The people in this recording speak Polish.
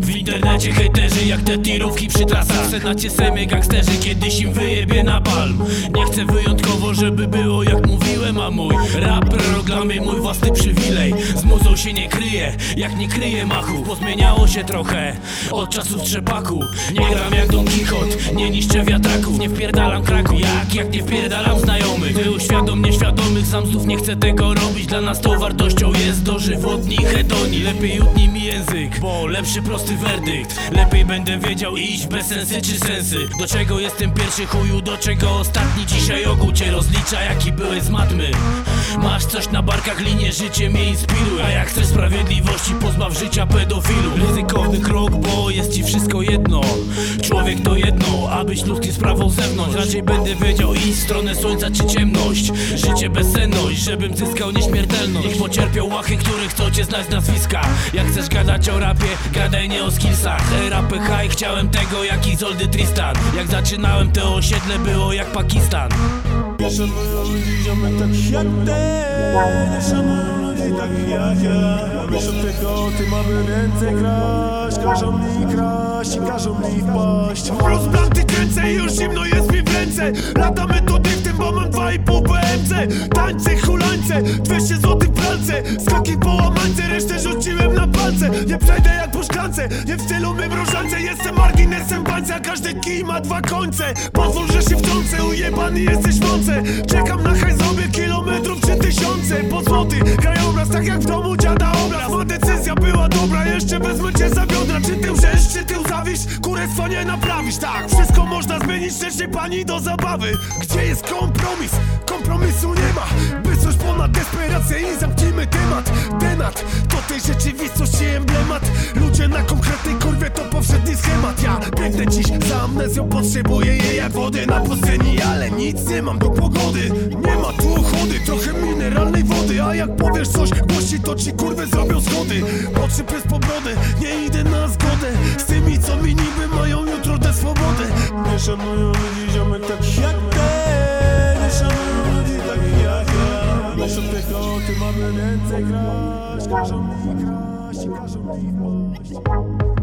W internecie hejterzy jak te tirówki przy trasach. W senacie sejmie gangsterzy. Kiedyś im wyjebie na palm. Nie chcę wyjątkowo, żeby było jak mówiłem A mój rap proglamy mój własny przywilej. Z muzą się nie kryje, jak nie kryje machu. Pozmieniało się trochę od czasów trzepaku. Nie gram jak Don Quixote, nie niszczę wiatraków Nie wpierdalam kraku, jak, jak nie wpierdalam znajomych. Ty uświadom nieświadomych, sam znów nie chcę tego robić. Dla nas to wartością jest dożywotni hedoni Lepiej utnij mi język, bo lepszy prosty werdykt. Lepiej będę wiedział iść bez sensy czy sensy. Do czego jestem pierwszy chuju, do czego ostatni Dzisiaj ogół cię rozlicza, jaki byłeś z matmy. Masz coś na barkach, linie życie mnie inspiruje. A jak chcesz sprawiedliwości, pozbaw życia pedofilu. Ryzykowny krok, bo jest ci wszystko jedno. Człowiek to jedno, a być sprawą zewnątrz. Raczej będę wiedział w stronę słońca czy ciemność. Życie bezsenność, żebym zyskał nieśmiertelność. Niech pocierpią łachy, których chcą cię znać z nazwiska. Jak chcesz gadać o rapie, gadaj nie o skillsach. Rapy high, chciałem tego jak Izoldy Tristan. Jak zaczynałem to osiedle było jak Pakistan. Nie szanują ludzi ziomek tak jak ty Nie szanują ludzi tak jak ja. Wiesz od tego ty mamy ręce kraść. Każą mi kraść i każą mi wpaść. Rozblanty kręcę i już zimno jest mi w ręce. Latamy tu mam dwa i pół BMC Tańce, hulańce, 200 złotych pralce. Skaki po łamańce, resztę rzuciłem na palce. Nie przejdę jak po szklance, nie w stylu my mrożance Jestem marginesem bańca, każdy kij ma dwa końce. Pozwól, że się wtrącę, ujebany jesteś w rące Czekam na hajs, zrobię kilometrów czy tysiące. Po złoty, krajobraz, tak jak w domu dziada obraz. Ma decyzja była dobra, jeszcze wezmę cię za biodra Czy ty łżesz, czy ty łzawisz, kurestwo nie naprawisz Tak, wszystko można zmienić, nie pani do zabawy. Gdzie jest kompromis? Kompromisu nie ma. By coś ponad desperację i zamknijmy temat. Tenat, to tej rzeczywistości emblemat. Ludzie na konkretnej kurwie to powszedni schemat. Ja biegnę dziś za amnezją, potrzebuję jej jak wody na pustyni Ale nic nie mam do pogody. Nie ma tu ochody, trochę wody Jak powiesz coś głośniej to ci kurwę zrobią schody Oczy przez pobrodę, nie idę na zgodę. Z tymi co mi niby mają jutro tę swobodę Nie szanują ludzi ziomek tak jak ty Nie szanują ludzi tak jak ja. Wiesz od tego ty mamy ręce kraść. Każą mi kraść i każą mi wpaść